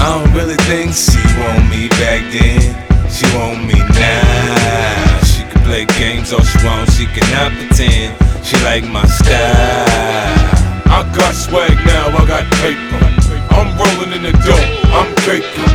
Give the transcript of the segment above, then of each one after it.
I don't really think she want me back then. She want me now. She can play games all she wants, she cannot pretend. She like my style. I got swag now, I got paper. I'm rolling in the dough, I'm craking.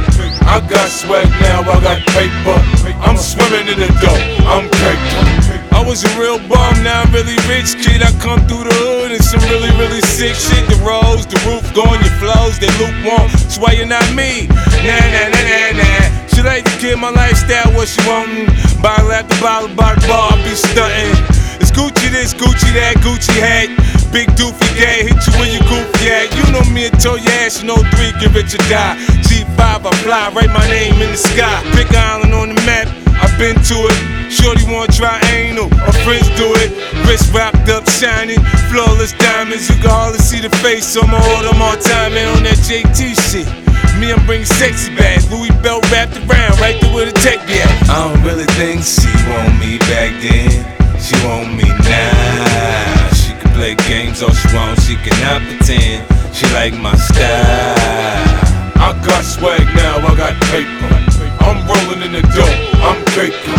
I got swag now, I got paper. I'm swimming in the dough, I'm craking. I was a real bum, now I'm really rich kid. I come through the hood and some really, really sick shit. The roads, the roof going, your flows, they lukewarm. That's why you're not me. Nah, nah, nah, nah, nah. She like to kill my lifestyle, what she wantin'. Bottle after bottle, bottle bar, I be stuntin'. It's Gucci this, Gucci that, Gucci hat. Big doofy gay, hit you when you goofy at. You know me and told your ass, you know three, give it your die. G5, I fly, write my name in the sky. Big island on the map, I've been to it. Shorty wanna try anal, her friends do it. Wrist wrapped up, shining, flawless diamonds. You can hardly see the face, I'ma all time and on that JT shit. Me, I'm bringing sexy back. Louis belt wrapped around, right there where the tech be. I don't really think she want me back then. She want me now. She can play games all she wants, she cannot pretend. She like my style. I got swag now, I got paper. I'm rolling in the dough, I'm craking.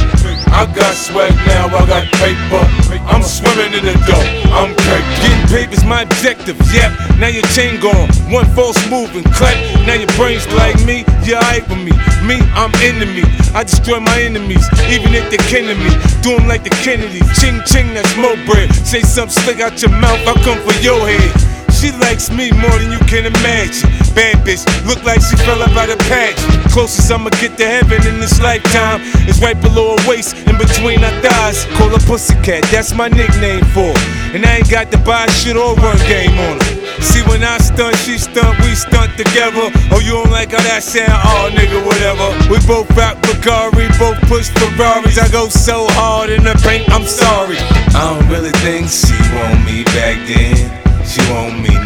I got swag now, I got paper. I'm swimming in the dough, I'm craking. Getting paper's my objective, yep. Now your chain gone, one false move and clap. Now your brains like me, you're hype with me. Me, I'm enemy. I destroy my enemies, even if they're kin to me. Do 'em like the Kennedys. Ching ching, that's mo bread. Say something slick out your mouth, I come for your head. She likes me more than you can imagine. Bad bitch, look like she fell out of patch. Closest I'ma get to heaven in this lifetime is right below her waist, in between her thighs. Call her Pussycat, that's my nickname for her. And I ain't got to buy shit or run game on her. See, when I stunt, she stunt, we stunt together. Oh, you don't like how that sound? Oh, nigga, whatever. We both rock Bugatti, both push Ferraris. I go so hard in the paint, I'm sorry. I don't really think she want me back then. She want me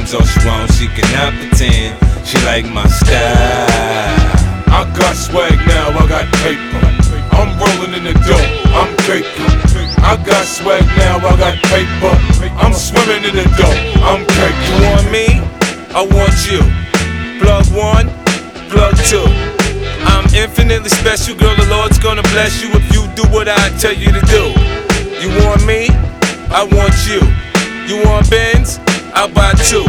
games all she wants, she cannot pretend. She like my style. I got swag now, I got paper. I'm rolling in the dough, I'm craking. I got swag now, I got paper. I'm swimming in the dough, I'm craking. You want me? I want you. Plug one, plug two. I'm infinitely special, girl. The Lord's gonna bless you if you do what I tell you to do. You want me? I want you. You want Benz? I'll buy two.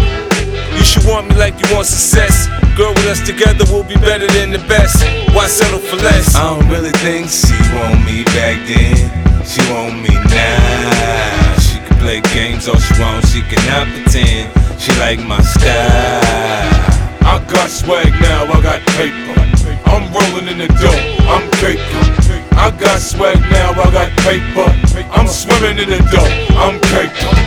You should want me like you want success. Girl, with us together, we'll be better than the best. Why settle for less? I don't really think she want me back then. She want me now. She can play games all she wants, she cannot pretend. She like my style. I got swag now, I got paper. I'm rolling in the dough, I'm craking. I got swag now, I got paper. I'm swimming in the dough, I'm craking.